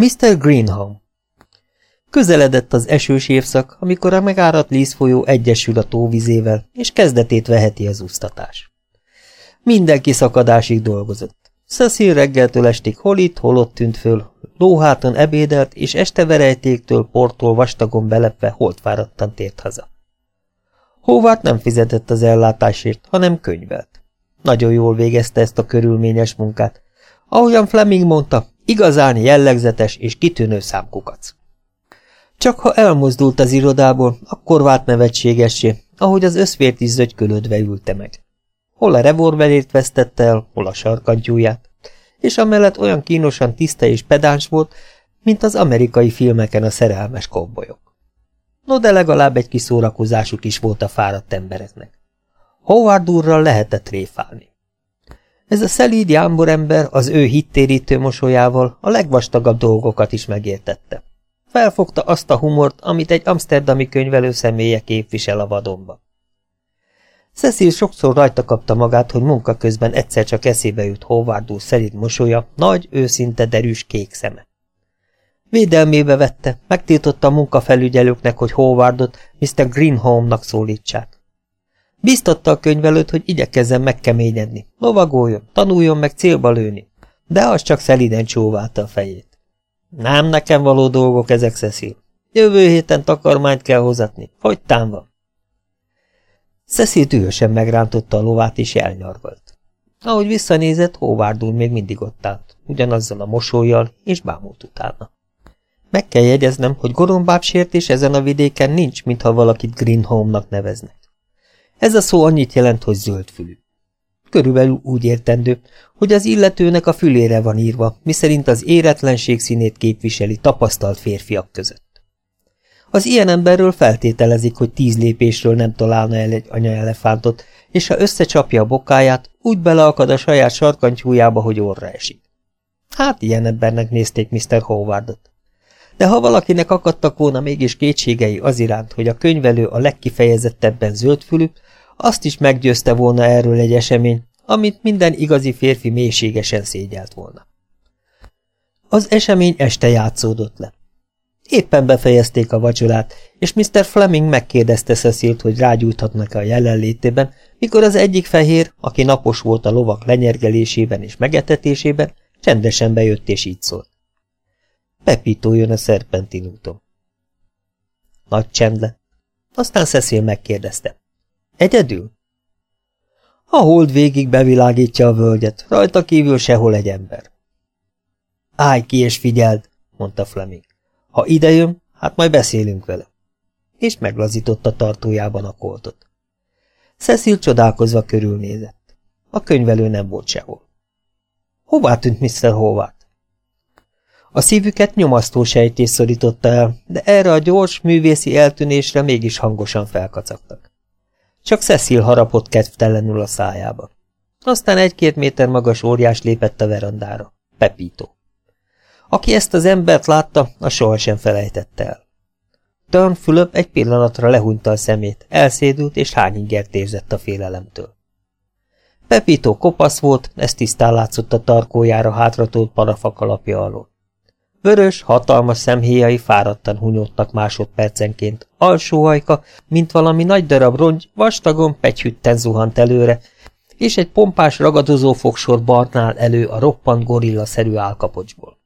Mr. Greenholm Közeledett az esős évszak, amikor a megáradt Líz folyó egyesül a tóvizével, és kezdetét veheti az úsztatás. Mindenki szakadásig dolgozott. Cecil reggeltől estig hol itt, hol ott tűnt föl, lóháton ebédelt, és este verejtéktől, portól vastagon belepve holtfáradtan tért haza. Hóvát nem fizetett az ellátásért, hanem könyvelt. Nagyon jól végezte ezt a körülményes munkát. Ahogyan Fleming mondta, igazán jellegzetes és kitűnő számkukac. Csak ha elmozdult az irodából, akkor vált nevetségessé, ahogy az összvért is zögykölődve ülte meg. Hol a revolverét vesztette el, hol a sarkantyúját, és amellett olyan kínosan tiszta és pedáns volt, mint az amerikai filmeken a szerelmes kobbolyok. No, de legalább egy kis szórakozásuk is volt a fáradt embereknek. Howard úrral lehetett réfálni. Ez a szelíd jámbor ember az ő hittérítő mosolyával a legvastagabb dolgokat is megértette. Felfogta azt a humort, amit egy amsterdami könyvelő személye képvisel a vadonba. Cecil sokszor rajta kapta magát, hogy munka közben egyszer csak eszébe jut Howard szerint mosolya, nagy, őszinte, derűs kék szeme. Védelmébe vette, megtiltotta a munkafelügyelőknek, hogy Howardot Mr. Greenholmnak szólítsák. Biztatta a könyvelőt, hogy igyekezzen megkeményedni, lovagoljon, tanuljon meg célba lőni, de az csak szeliden csóválta a fejét. Nem nekem való dolgok ezek, Cecil. Jövő héten takarmányt kell hozatni. Hogy van? Cecil dühösen megrántotta a lovát, és elnyargalt. Ahogy visszanézett, Howard úr még mindig ott állt, ugyanazzal a mosolyjal, és bámult utána. Meg kell jegyeznem, hogy gorombább sértés ezen a vidéken nincs, mintha valakit Greenholmnak neveznek. Ez a szó annyit jelent, hogy zöldfülű. Körülbelül úgy értendő, hogy az illetőnek a fülére van írva, miszerint az éretlenség színét képviseli tapasztalt férfiak között. Az ilyen emberről feltételezik, hogy tíz lépésről nem találna el egy anyaelefántot, és ha összecsapja a bokáját, úgy beleakad a saját sarkantyújába, hogy orra esik. Hát ilyen embernek nézték Mr. Howardot. De ha valakinek akadtak volna mégis kétségei az iránt, hogy a könyvelő a legkifejezettebben zöldfülű, azt is meggyőzte volna erről egy esemény, amit minden igazi férfi mélységesen szégyelt volna. Az esemény este játszódott le. Éppen befejezték a vacsorát, és Mr. Fleming megkérdezte Cecilt, hogy rágyújthatnak-e a jelenlétében, mikor az egyik fehér, aki napos volt a lovak lenyergelésében és megetetésében, csendesen bejött és így szólt. Pepito jön a szerpentin úton. Nagy csend lett. Aztán Cecil megkérdezte. Egyedül? A hold végig bevilágítja a völgyet, rajta kívül sehol egy ember. Állj ki és figyeld, mondta Fleming. Ha idejön, hát majd beszélünk vele. És meglazította tartójában a koltot. Cecil csodálkozva körülnézett. A könyvelő nem volt sehol. Hová tűnt Mr. Howard? A szívüket nyomasztó sejtés szorította el, de erre a gyors, művészi eltűnésre mégis hangosan felkacagtak. Csak Cecil harapott kedvtelenül a szájába. Aztán egy-két méter magas óriás lépett a verandára. Pepito. Aki ezt az embert látta, a sohasem felejtette el. Turn Fülöp egy pillanatra lehunta a szemét, elszédült és hányingert érzett a félelemtől. Pepito kopasz volt, ez tisztán látszott a tarkójára hátratolt parafakalapja alól. Vörös, hatalmas szemhéjai fáradtan hunyódtak másodpercenként, alsó hajka, mint valami nagy darab rongy, vastagon pegyhütten zuhant előre, és egy pompás ragadozó fogsor barnál elő a roppant gorilla-szerű álkapocsból.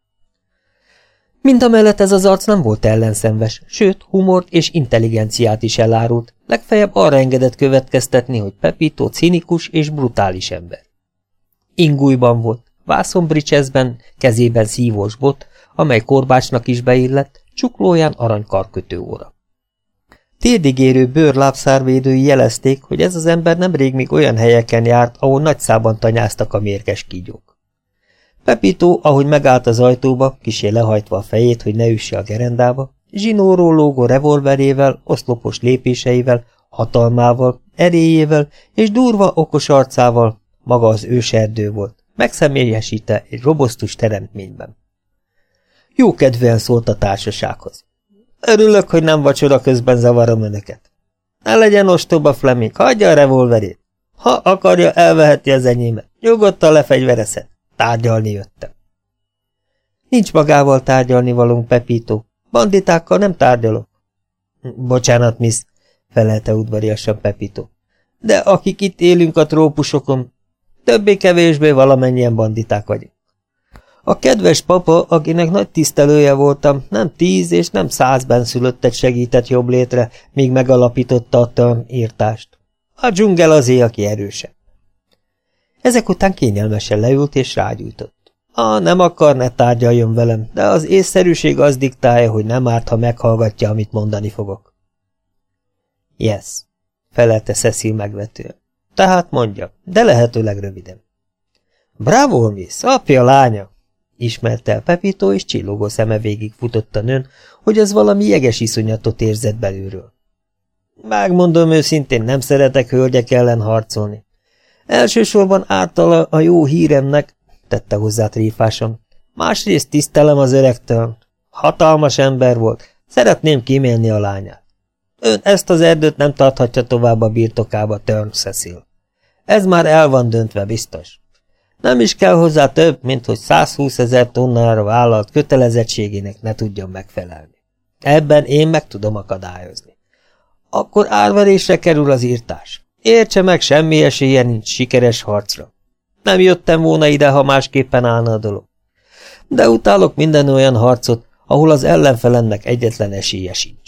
mellett ez az arc nem volt ellenszenves, sőt, humort és intelligenciát is elárult, legfeljebb arra engedett következtetni, hogy Pepito cinikus és brutális ember. Ingújban volt, vászonbricsezben, kezében szívós bot, amely korbácsnak is beillett, csuklóján aranykarkötő óra. Térdigérő bőrlábszárvédői jelezték, hogy ez az ember nemrég még olyan helyeken járt, ahol nagy szában tanyáztak a mérges kígyók. Pepito, ahogy megállt az ajtóba, kisé lehajtva a fejét, hogy ne üsse a gerendába, zsinóról lógó revolverével, oszlopos lépéseivel, hatalmával, erélyével és durva, okos arcával maga az őserdő volt, megszemélyesíte egy robosztus teremtményben. Jó kedvével szólt a társasághoz. Örülök, hogy nem vacsora közben zavarom önöket. Ne legyen ostoba Fleming, hagyja a revolverét. Ha akarja, elveheti az enyémet. Nyugodtan lefegyverezhet. Tárgyalni jöttem. Nincs magával tárgyalni valunk, Pepito. Banditákkal nem tárgyalok. Bocsánat, miss, felelte udvariasan Pepito. De akik itt élünk a trópusokon, többé-kevésbé valamennyien banditák vagyunk. A kedves papa, akinek nagy tisztelője voltam, nem tíz és nem száz benszülöttet segített jobb létre, míg megalapította a törn írtást. A dzsungel azé, aki erősebb. Ezek után kényelmesen leült és rágyújtott. Ha nem akar, ne tárgyaljon velem, de az észszerűség az diktálja, hogy nem árt, ha meghallgatja, amit mondani fogok. Yes, felelte Cecil megvetően. Tehát mondja, de lehetőleg röviden. Bravo, miss, apja lánya! Ismerte el Pepito, és csillogó szeme végig futott a nőn, hogy az valami jeges iszonyatot érzett belülről. Megmondom őszintén, nem szeretek hölgyek ellen harcolni. Elsősorban ártala a jó híremnek, tette hozzá tréfáson. Másrészt tisztelem az öregtől. Hatalmas ember volt, szeretném kimélni a lányát. Ön ezt az erdőt nem tarthatja tovább a birtokába, Turn Cecil. Ez már el van döntve, biztos. Nem is kell hozzá több, mint hogy 120 ezer tonnára vállalt kötelezettségének ne tudjon megfelelni. Ebben én meg tudom akadályozni. Akkor árverésre kerül az írtás. Értse meg, semmi esélye nincs sikeres harcra. Nem jöttem volna ide, ha másképpen állna a dolog. De utálok minden olyan harcot, ahol az ellenfelennek egyetlen esélye sincs.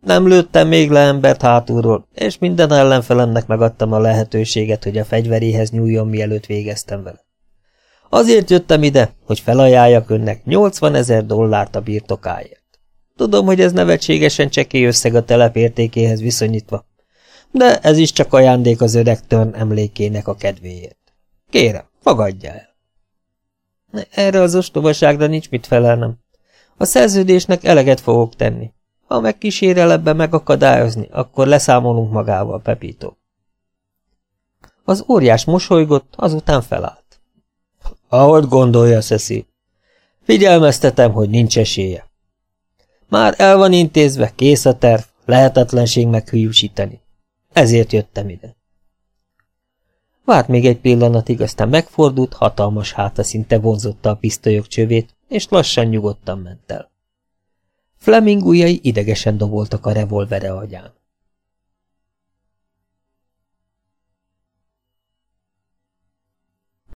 Nem lőttem még le embert hátulról, és minden ellenfelemnek megadtam a lehetőséget, hogy a fegyveréhez nyúljon, mielőtt végeztem vele. Azért jöttem ide, hogy felajánljak önnek 80 ezer dollárt a birtokáért. Tudom, hogy ez nevetségesen csekély összeg a telep értékéhez viszonyítva, de ez is csak ajándék az öreg Törn emlékének a kedvéért. Kérem, fogadja el. Erre az ostobaságra nincs mit felelnem. A szerződésnek eleget fogok tenni. Ha megkísérel ebbe megakadályozni, akkor leszámolunk magával, Pepito. Az óriás mosolygott, azután felállt. Ahogy gondolja, Szeszi. Figyelmeztetem, hogy nincs esélye. Már el van intézve, kész a terv, lehetetlenség meghűsíteni. Ezért jöttem ide. Várt még egy pillanatig, aztán megfordult, hatalmas háta szinte vonzotta a pisztolyok csövét, és lassan nyugodtan ment el. Fleming ujjai idegesen doboltak a revolvere agyán.